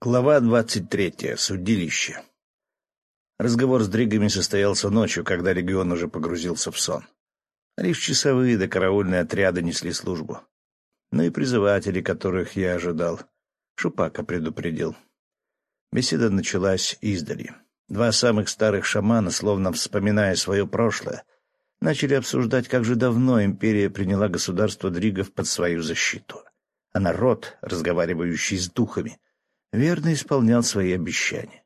Глава двадцать третья. Судилище. Разговор с дригами состоялся ночью, когда регион уже погрузился в сон. Лишь часовые да караульные отряды несли службу. Ну и призыватели, которых я ожидал. Шупака предупредил. Беседа началась издали. Два самых старых шамана, словно вспоминая свое прошлое, начали обсуждать, как же давно империя приняла государство Дригов под свою защиту. А народ, разговаривающий с духами — верно исполнял свои обещания.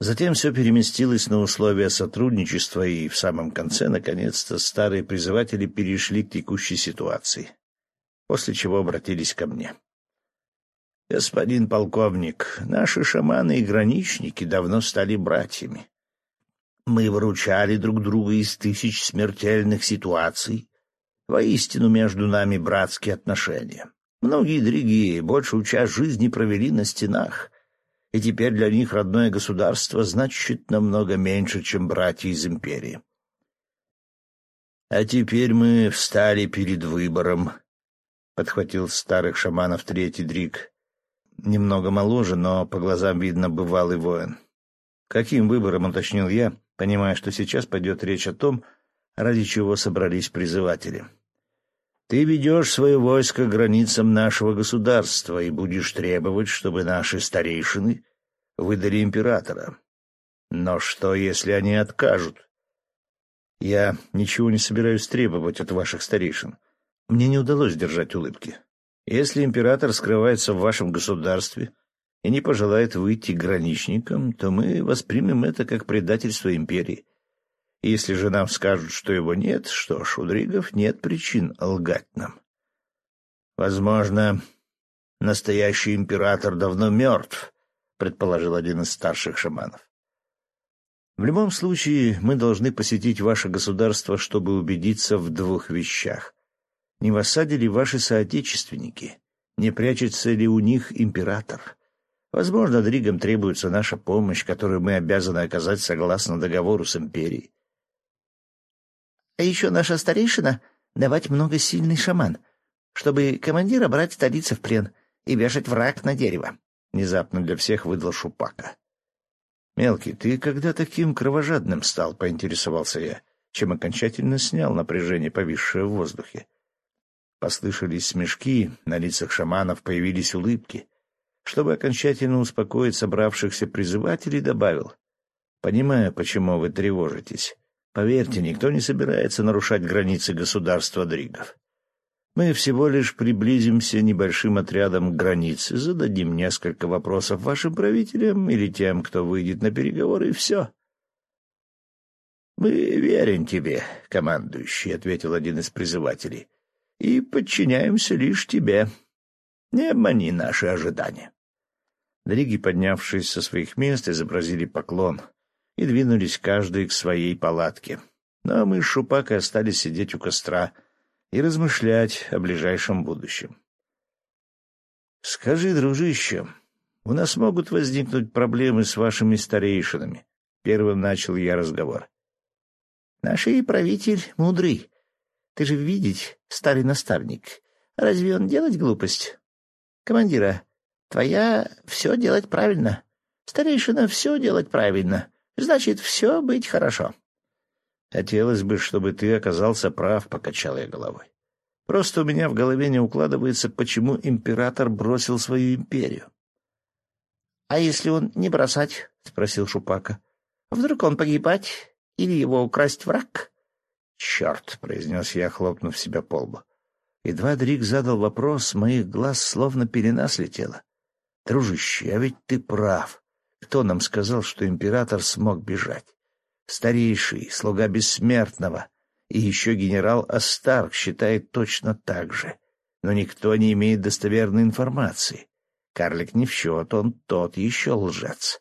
Затем все переместилось на условия сотрудничества, и в самом конце, наконец-то, старые призыватели перешли к текущей ситуации, после чего обратились ко мне. «Господин полковник, наши шаманы и граничники давно стали братьями. Мы выручали друг друга из тысяч смертельных ситуаций. Воистину между нами братские отношения. Многие другие большую часть жизни провели на стенах, и теперь для них родное государство значит намного меньше, чем братья из империи. А теперь мы встали перед выбором, — подхватил старых шаманов третий Дрик. Немного моложе, но по глазам видно бывалый воин. Каким выбором, уточнил я, понимая, что сейчас пойдет речь о том, ради чего собрались призыватели. — ты ведешь свое войско к границам нашего государства и будешь требовать, чтобы наши старейшины выдали императора. Но что, если они откажут? Я ничего не собираюсь требовать от ваших старейшин. Мне не удалось держать улыбки. Если император скрывается в вашем государстве и не пожелает выйти граничникам, то мы воспримем это как предательство империи. Если же нам скажут, что его нет, что ж, у Дригов нет причин лгать нам. Возможно, настоящий император давно мертв, предположил один из старших шаманов. В любом случае, мы должны посетить ваше государство, чтобы убедиться в двух вещах. Не в осаде ли ваши соотечественники? Не прячется ли у них император? Возможно, Дригам требуется наша помощь, которую мы обязаны оказать согласно договору с империей. А еще наша старейшина — давать много сильный шаман, чтобы командира брать столицы в плен и вешать враг на дерево. Внезапно для всех выдал Шупака. — Мелкий, ты когда таким кровожадным стал? — поинтересовался я, чем окончательно снял напряжение, повисшее в воздухе. Послышались смешки, на лицах шаманов появились улыбки. Чтобы окончательно успокоить собравшихся призывателей, добавил. — Понимаю, почему вы тревожитесь. Поверьте, никто не собирается нарушать границы государства Дригов. Мы всего лишь приблизимся небольшим отрядом к границе, зададим несколько вопросов вашим правителям или тем, кто выйдет на переговоры, и все. — Мы верим тебе, командующий, — ответил один из призывателей, — и подчиняемся лишь тебе. Не обмани наши ожидания. Дриги, поднявшись со своих мест, изобразили поклон — и двинулись каждый к своей палатке. Ну, а мы с Шупакой остались сидеть у костра и размышлять о ближайшем будущем. — Скажи, дружище, у нас могут возникнуть проблемы с вашими старейшинами? Первым начал я разговор. — Наши правитель мудрый. Ты же видеть, старый наставник. Разве он делать глупость? Командира, твоя все делать правильно. Старейшина все делать правильно. Значит, все быть хорошо. Хотелось бы, чтобы ты оказался прав, — покачал я головой. Просто у меня в голове не укладывается, почему император бросил свою империю. — А если он не бросать? — спросил Шупака. — Вдруг он погибать или его украсть враг? — Черт! — произнес я, хлопнув себя по лбу. Едва Дрик задал вопрос, моих глаз словно пелена слетела. — Дружище, а ведь ты прав. Кто нам сказал, что император смог бежать? Старейший, слуга бессмертного, и еще генерал Астарк считает точно так же. Но никто не имеет достоверной информации. Карлик не в счет, он тот еще лжец.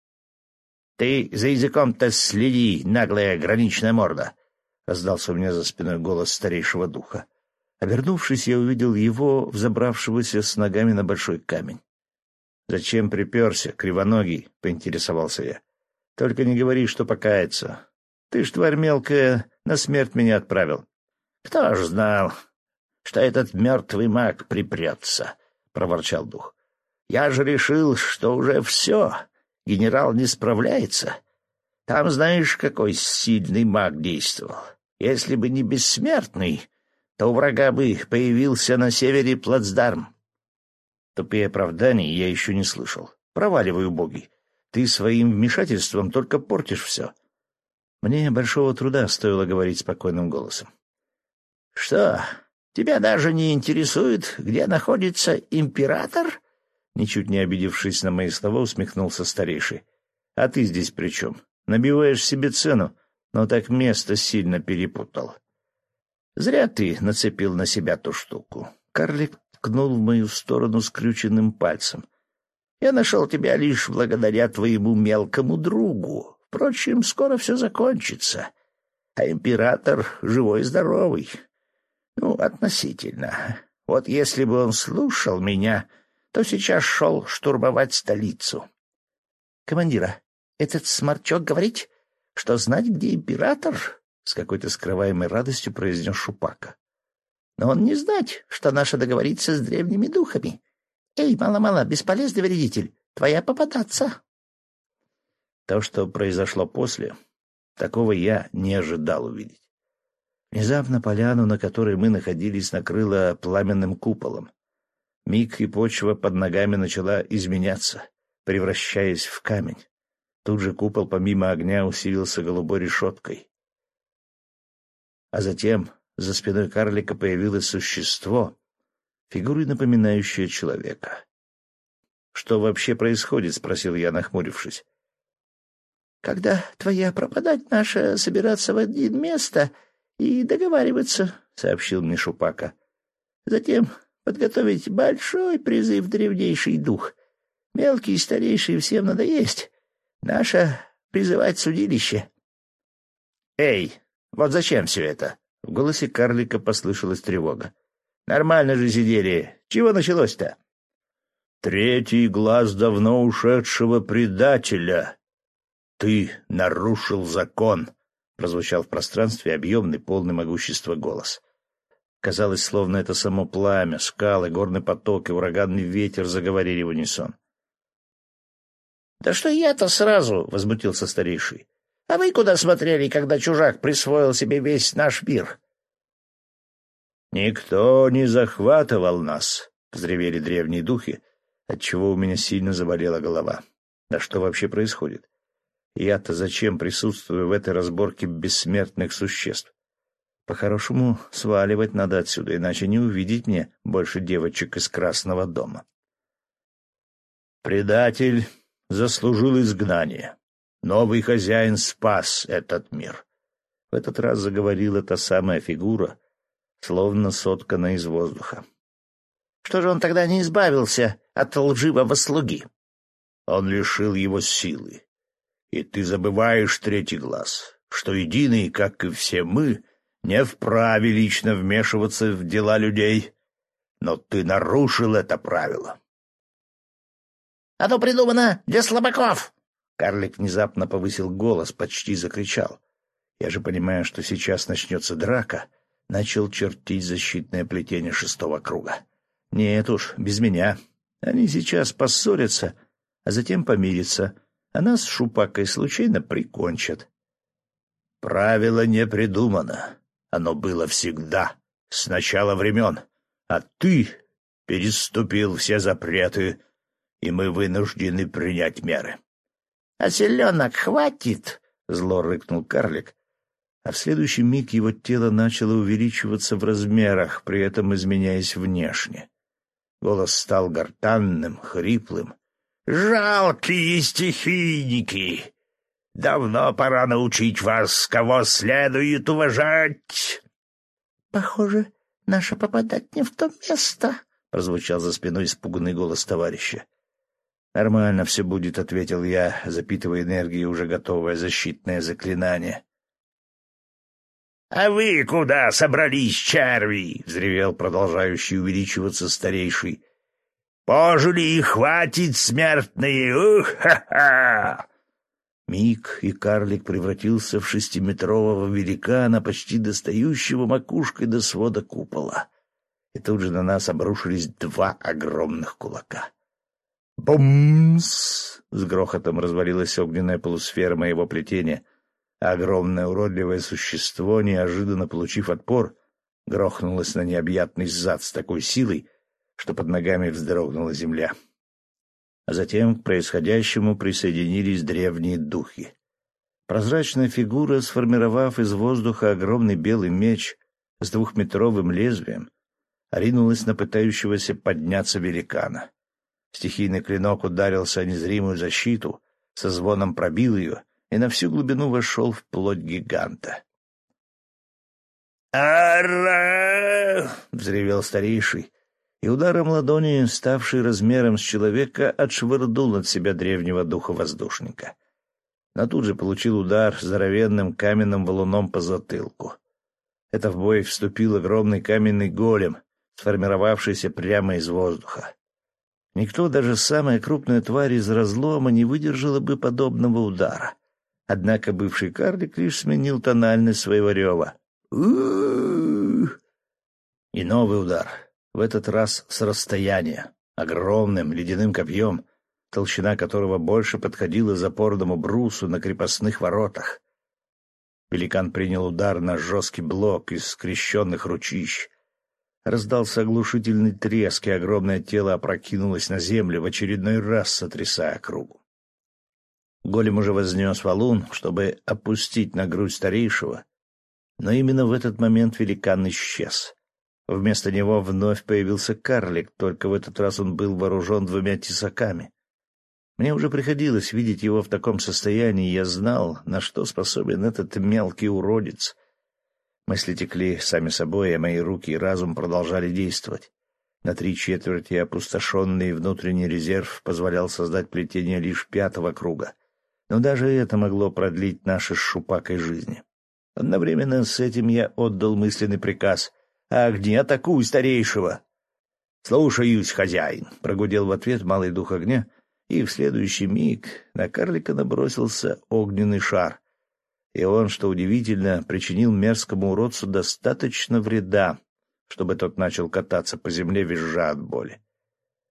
— Ты за языком-то следи, наглая граничная морда! — раздался у меня за спиной голос старейшего духа. Обернувшись, я увидел его, взобравшегося с ногами на большой камень. «Зачем приперся, кривоногий?» — поинтересовался я. «Только не говори, что покаяться. Ты ж, тварь мелкая, на смерть меня отправил». «Кто ж знал, что этот мертвый маг припрется?» — проворчал дух. Я же решил, что уже все, генерал не справляется. Там знаешь, какой сильный маг действовал. Если бы не бессмертный, то у врага бы появился на севере плацдарм. Тупее оправданий я еще не слышал. Проваливаю, боги. Ты своим вмешательством только портишь все. Мне большого труда стоило говорить спокойным голосом. — Что, тебя даже не интересует, где находится император? Ничуть не обидевшись на мои слова, усмехнулся старейший. — А ты здесь при чем? Набиваешь себе цену, но так место сильно перепутал. — Зря ты нацепил на себя ту штуку. Карлик ткнул в мою сторону скрюченным пальцем. Я нашел тебя лишь благодаря твоему мелкому другу. Впрочем, скоро все закончится. А император живой и здоровый. Ну, относительно. Вот если бы он слушал меня, то сейчас шел штурмовать столицу. Командира, этот сморчок говорит, что знать, где император, с какой-то скрываемой радостью произнес Шупака. Но он не знать, что наша договориться с древними духами. «Эй, мало-мало, бесполезный вредитель, твоя попадаться!» То, что произошло после, такого я не ожидал увидеть. Внезапно поляну, на которой мы находились, накрыло пламенным куполом. Миг и почва под ногами начала изменяться, превращаясь в камень. Тут же купол помимо огня усилился голубой решеткой. А затем за спиной карлика появилось существо, фигурой напоминающая человека. «Что вообще происходит?» — спросил я, нахмурившись. «Когда твоя пропадать наша собираться в один место и договариваться», — сообщил мне Шупака. «Затем подготовить большой призыв древнейший дух. Мелкий и старейший всем надо есть. Наша призывать судилище». «Эй, вот зачем все это?» В голосе карлика послышалась тревога. Нормально же сидели. Чего началось-то? Третий глаз давно ушедшего предателя. Ты нарушил закон, прозвучал в пространстве объемный, полный могущества голос. Казалось, словно это само пламя, скалы, горный поток и ураганный ветер заговорили в унисон. — Да что я-то сразу? — возмутился старейший. — А вы куда смотрели, когда чужак присвоил себе весь наш мир? «Никто не захватывал нас!» — взревели древние духи, отчего у меня сильно заболела голова. Да что вообще происходит? Я-то зачем присутствую в этой разборке бессмертных существ? По-хорошему, сваливать надо отсюда, иначе не увидеть мне больше девочек из Красного дома. Предатель заслужил изгнание. Новый хозяин спас этот мир. В этот раз заговорила та самая фигура — словно соткана из воздуха. Что же он тогда не избавился от лживого слуги? Он лишил его силы. И ты забываешь третий глаз, что единый, как и все мы, не вправе лично вмешиваться в дела людей. Но ты нарушил это правило. «Оно придумано для слабаков!» Карлик внезапно повысил голос, почти закричал. Я же понимаю, что сейчас начнется драка — начал чертить защитное плетение шестого круга. Нет уж, без меня. Они сейчас поссорятся, а затем помирятся, а нас с Шупакой случайно прикончат. Правило не придумано. Оно было всегда, с начала времен. А ты переступил все запреты, и мы вынуждены принять меры. — А селенок хватит? — зло рыкнул карлик, а в следующий миг его тело начало увеличиваться в размерах, при этом изменяясь внешне. Голос стал гортанным, хриплым. «Жалкие стихийники! Давно пора научить вас, кого следует уважать!» «Похоже, наша попадать не в то место», — прозвучал за спиной испуганный голос товарища. «Нормально все будет», — ответил я, запитывая энергией уже готовое защитное заклинание. «А вы куда собрались, черви?» — взревел продолжающий увеличиваться старейший. «Пожили и хватит, смертные! Ух-ха-ха!» Миг, и карлик превратился в шестиметрового великана, почти достающего макушкой до свода купола. И тут же на нас обрушились два огромных кулака. Бумс! С грохотом развалилась огненная полусфера моего плетения, огромное уродливое существо, неожиданно получив отпор, грохнулось на необъятный зад с такой силой, что под ногами вздрогнула земля. А затем к происходящему присоединились древние духи. Прозрачная фигура, сформировав из воздуха огромный белый меч с двухметровым лезвием, ринулась на пытающегося подняться великана. Стихийный клинок ударился о незримую защиту, со звоном пробил ее и на всю глубину вошел в плоть гиганта. «Ара!» — взревел старейший, и ударом ладони, ставший размером с человека, отшвырнул от себя древнего духа-воздушника. Но тут же получил удар здоровенным каменным валуном по затылку. Это в бой вступил огромный каменный голем, сформировавшийся прямо из воздуха. Никто, даже самая крупная тварь из разлома, не выдержала бы подобного удара. Однако бывший карлик лишь сменил тональность своего рева. И новый удар, в этот раз с расстояния, огромным ледяным копьем, толщина которого больше подходила запорному брусу на крепостных воротах. Великан принял удар на жесткий блок из скрещенных ручищ, Раздался оглушительный треск, и огромное тело опрокинулось на землю, в очередной раз сотрясая кругу. Голем уже вознес валун, чтобы опустить на грудь старейшего, но именно в этот момент великан исчез. Вместо него вновь появился карлик, только в этот раз он был вооружен двумя тесаками. Мне уже приходилось видеть его в таком состоянии, я знал, на что способен этот мелкий уродец — Мысли текли сами собой, а мои руки и разум продолжали действовать. На три четверти опустошенный внутренний резерв позволял создать плетение лишь пятого круга. Но даже это могло продлить наши с шупакой жизни. Одновременно с этим я отдал мысленный приказ. «Огни, атакуй старейшего!» «Слушаюсь, хозяин!» — прогудел в ответ малый дух огня, и в следующий миг на карлика набросился огненный шар, и он, что удивительно, причинил мерзкому уродцу достаточно вреда, чтобы тот начал кататься по земле, визжа от боли.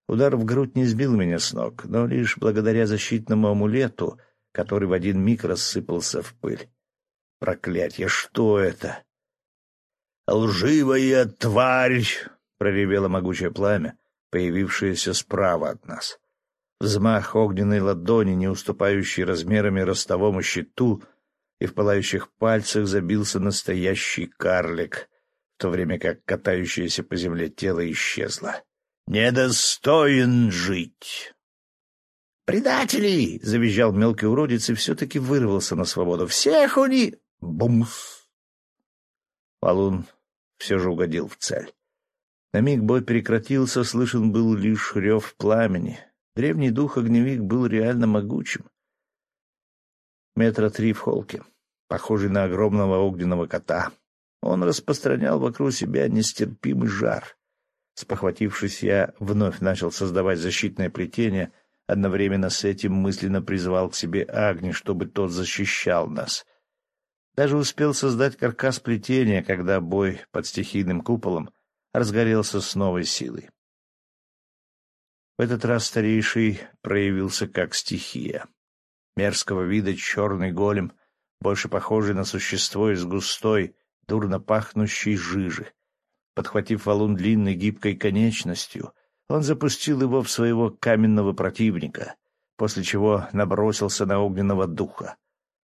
Удар в грудь не сбил меня с ног, но лишь благодаря защитному амулету, который в один миг рассыпался в пыль. Проклятье, что это? «Лживая тварь!» — проревело могучее пламя, появившееся справа от нас. Взмах огненной ладони, не уступающий размерами ростовому щиту — и в пылающих пальцах забился настоящий карлик, в то время как катающееся по земле тело исчезло. «Недостоин жить!» «Предатели!» — завизжал мелкий уродец и все-таки вырвался на свободу. «Всех уни...» Бумс! Валун все же угодил в цель. На миг бой прекратился, слышен был лишь рев пламени. Древний дух-огневик был реально могучим метра три в холке, похожий на огромного огненного кота. Он распространял вокруг себя нестерпимый жар. Спохватившись, я вновь начал создавать защитное плетение, одновременно с этим мысленно призвал к себе Агни, чтобы тот защищал нас. Даже успел создать каркас плетения, когда бой под стихийным куполом разгорелся с новой силой. В этот раз старейший проявился как стихия мерзкого вида черный голем, больше похожий на существо из густой, дурно пахнущей жижи. Подхватив валун длинной гибкой конечностью, он запустил его в своего каменного противника, после чего набросился на огненного духа.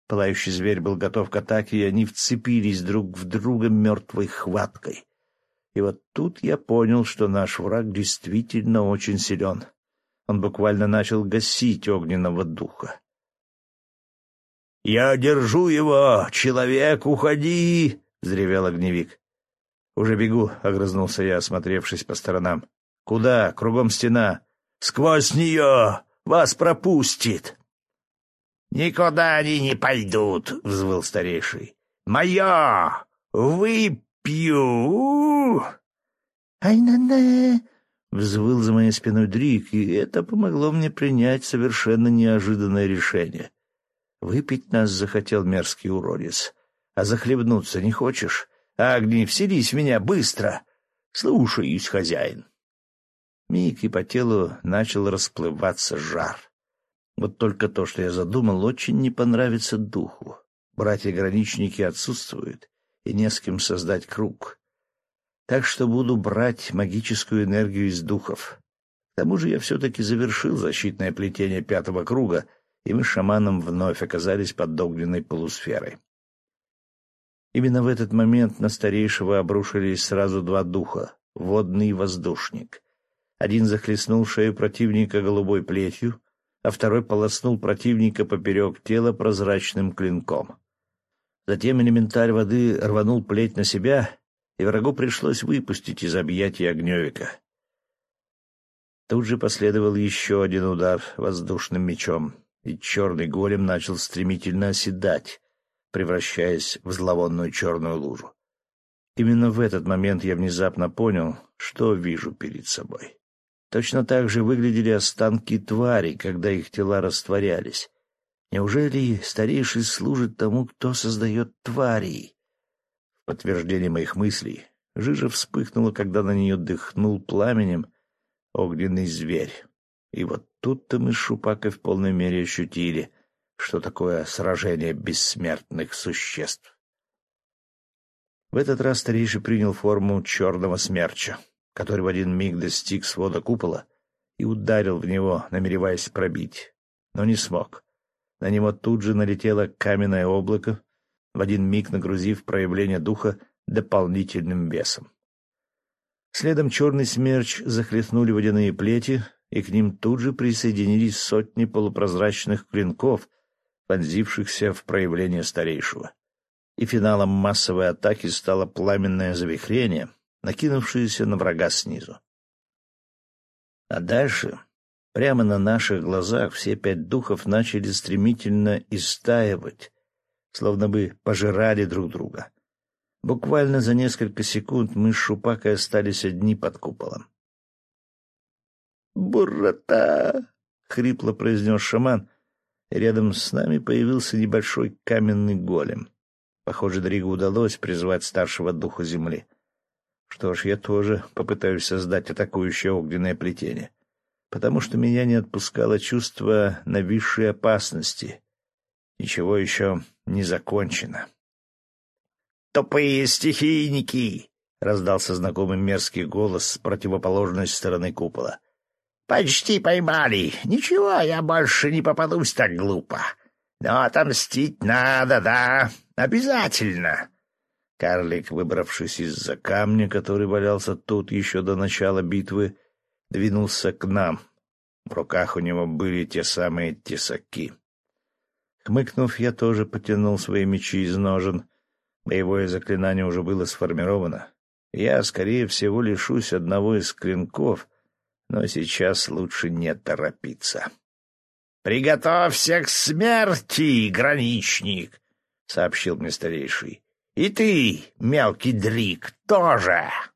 Пылающий зверь был готов к атаке, и они вцепились друг в друга мертвой хваткой. И вот тут я понял, что наш враг действительно очень силен. Он буквально начал гасить огненного духа. «Я держу его! Человек, уходи!» — взревел огневик. «Уже бегу», — огрызнулся я, осмотревшись по сторонам. «Куда? Кругом стена. Сквозь нее! Вас пропустит!» «Никуда они не пойдут!» — взвыл старейший. «Мое! Выпью!» «Ай-на-на!» — взвыл за моей спиной Дрик, и это помогло мне принять совершенно неожиданное решение. Выпить нас захотел мерзкий уродец. А захлебнуться не хочешь? Агни, вселись в меня быстро. Слушаюсь, хозяин. Миг, и по телу начал расплываться жар. Вот только то, что я задумал, очень не понравится духу. Братья-граничники отсутствуют, и не с кем создать круг. Так что буду брать магическую энергию из духов. К тому же я все-таки завершил защитное плетение пятого круга, и мы с шаманом вновь оказались под огненной полусферой. Именно в этот момент на старейшего обрушились сразу два духа — водный и воздушник. Один захлестнул шею противника голубой плетью, а второй полоснул противника поперек тела прозрачным клинком. Затем элементарь воды рванул плеть на себя, и врагу пришлось выпустить из объятий огневика. Тут же последовал еще один удар воздушным мечом, и черный голем начал стремительно оседать, превращаясь в зловонную черную лужу. Именно в этот момент я внезапно понял, что вижу перед собой. Точно так же выглядели останки тварей, когда их тела растворялись. Неужели старейший служит тому, кто создает тварей? В подтверждение моих мыслей жижа вспыхнула, когда на нее дыхнул пламенем огненный зверь. И вот тут-то мы с Шупакой в полной мере ощутили, что такое сражение бессмертных существ. В этот раз старейший принял форму черного смерча, который в один миг достиг свода купола и ударил в него, намереваясь пробить, но не смог. На него тут же налетело каменное облако, в один миг нагрузив проявление духа дополнительным весом. Следом черный смерч захлестнули водяные плети, и к ним тут же присоединились сотни полупрозрачных клинков, вонзившихся в проявление старейшего. И финалом массовой атаки стало пламенное завихрение, накинувшееся на врага снизу. А дальше Прямо на наших глазах все пять духов начали стремительно истаивать, словно бы пожирали друг друга. Буквально за несколько секунд мы с Шупакой остались одни под куполом. «Бурата!» — хрипло произнес шаман, рядом с нами появился небольшой каменный голем. Похоже, Дригу удалось призвать старшего духа земли. Что ж, я тоже попытаюсь создать атакующее огненное плетение потому что меня не отпускало чувство нависшей опасности. Ничего еще не закончено. «Тупые стихийники!» — раздался знакомый мерзкий голос с противоположной стороны купола. «Почти поймали. Ничего, я больше не попадусь так глупо. Но отомстить надо, да, обязательно!» Карлик, выбравшись из-за камня, который валялся тут еще до начала битвы, двинулся к нам. В руках у него были те самые тесаки. Хмыкнув, я тоже потянул свои мечи из ножен. Боевое заклинание уже было сформировано. Я, скорее всего, лишусь одного из клинков, но сейчас лучше не торопиться. — Приготовься к смерти, граничник! — сообщил мне старейший. — И ты, мелкий дрик, тоже! —